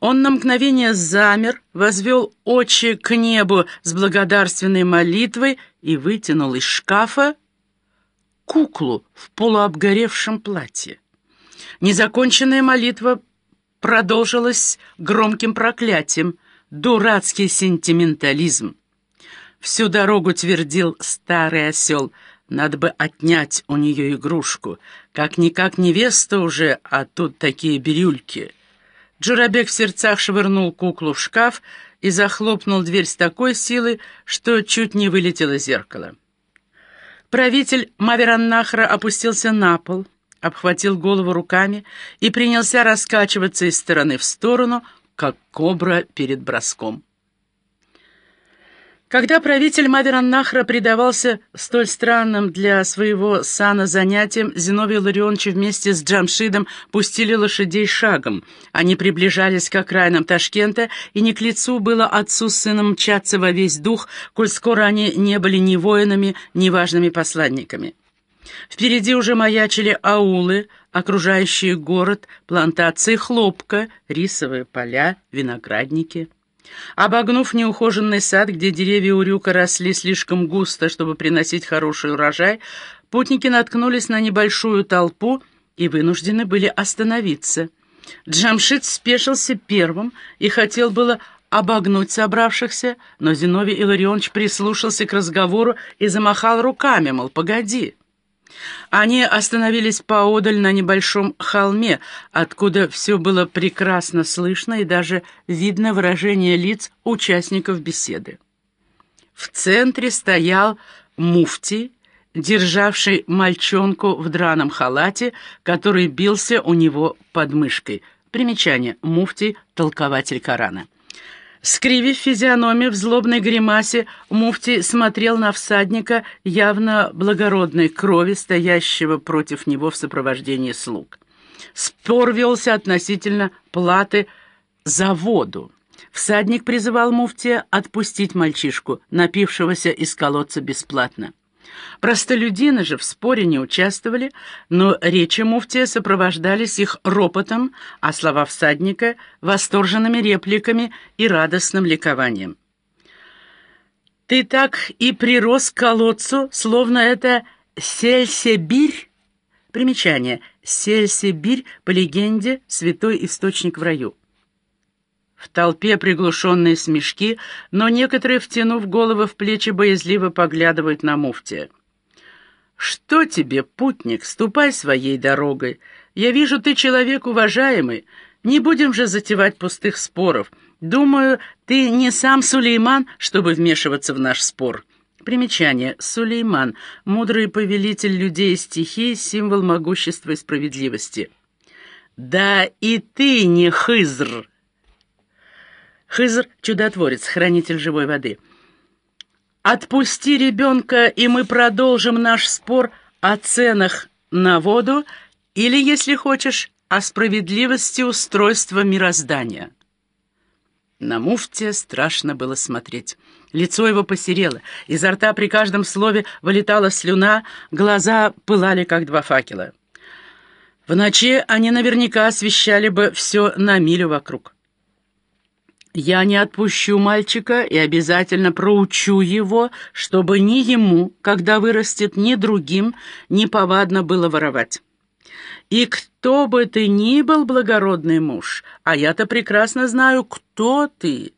Он на мгновение замер, возвел очи к небу с благодарственной молитвой и вытянул из шкафа куклу в полуобгоревшем платье. Незаконченная молитва продолжилась громким проклятием. Дурацкий сентиментализм. Всю дорогу твердил старый осел. Надо бы отнять у нее игрушку. Как-никак невеста уже, а тут такие бирюльки. Джурабек в сердцах швырнул куклу в шкаф и захлопнул дверь с такой силой, что чуть не вылетело зеркало. Правитель Мавераннахра опустился на пол, обхватил голову руками и принялся раскачиваться из стороны в сторону, как кобра перед броском. Когда правитель Мавераннахра предавался столь странным для своего сана занятиям, Зиновий Ларионович вместе с Джамшидом пустили лошадей шагом. Они приближались к окраинам Ташкента, и не к лицу было отцу с сыном мчаться во весь дух, коль скоро они не были ни воинами, ни важными посланниками. Впереди уже маячили аулы, окружающие город, плантации хлопка, рисовые поля, виноградники. Обогнув неухоженный сад, где деревья урюка росли слишком густо, чтобы приносить хороший урожай, путники наткнулись на небольшую толпу и вынуждены были остановиться. Джамшит спешился первым и хотел было обогнуть собравшихся, но Зиновий Илларионович прислушался к разговору и замахал руками, мол, погоди. Они остановились поодаль на небольшом холме, откуда все было прекрасно слышно и даже видно выражение лиц участников беседы. В центре стоял муфтий, державший мальчонку в драном халате, который бился у него под мышкой. Примечание. Муфтий — толкователь Корана. Скривив физиономию в злобной гримасе, муфти смотрел на всадника явно благородной крови, стоящего против него в сопровождении слуг. Спор велся относительно платы за воду. Всадник призывал муфтия отпустить мальчишку, напившегося из колодца бесплатно. Простолюдины же в споре не участвовали, но речи муфтия сопровождались их ропотом, а слова всадника — восторженными репликами и радостным ликованием. «Ты так и прирос к колодцу, словно это Сельсибирь?» Примечание. Сельсибирь, по легенде, святой источник в раю. В толпе приглушенные смешки, но некоторые, втянув головы в плечи, боязливо поглядывают на муфтия. «Что тебе, путник, ступай своей дорогой. Я вижу, ты человек уважаемый. Не будем же затевать пустых споров. Думаю, ты не сам Сулейман, чтобы вмешиваться в наш спор». Примечание. Сулейман. Мудрый повелитель людей и стихий, символ могущества и справедливости. «Да и ты не хызр!» Хызр — чудотворец, хранитель живой воды. «Отпусти ребенка, и мы продолжим наш спор о ценах на воду или, если хочешь, о справедливости устройства мироздания». На муфте страшно было смотреть. Лицо его посерело, изо рта при каждом слове вылетала слюна, глаза пылали, как два факела. В ночи они наверняка освещали бы все на милю вокруг. Я не отпущу мальчика и обязательно проучу его, чтобы ни ему, когда вырастет, ни другим не повадно было воровать. И кто бы ты ни был, благородный муж, а я-то прекрасно знаю, кто ты.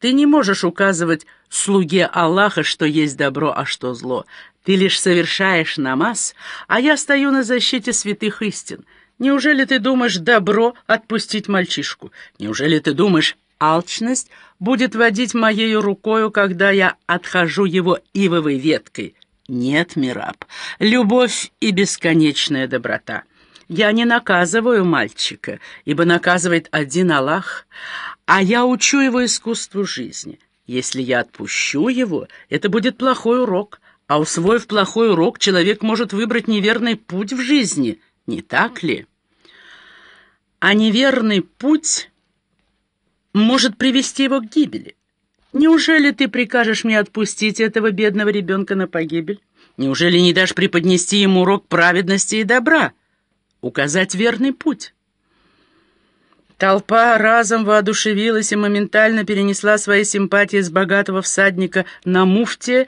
Ты не можешь указывать слуге Аллаха, что есть добро, а что зло. Ты лишь совершаешь намаз, а я стою на защите святых истин. Неужели ты думаешь добро отпустить мальчишку? Неужели ты думаешь алчность будет водить моею рукою, когда я отхожу его ивовой веткой. Нет, Мираб, любовь и бесконечная доброта. Я не наказываю мальчика, ибо наказывает один Аллах, а я учу его искусству жизни. Если я отпущу его, это будет плохой урок, а усвоив плохой урок, человек может выбрать неверный путь в жизни, не так ли? А неверный путь может привести его к гибели. Неужели ты прикажешь мне отпустить этого бедного ребенка на погибель? Неужели не дашь преподнести ему урок праведности и добра? Указать верный путь? Толпа разом воодушевилась и моментально перенесла свои симпатии с богатого всадника на муфте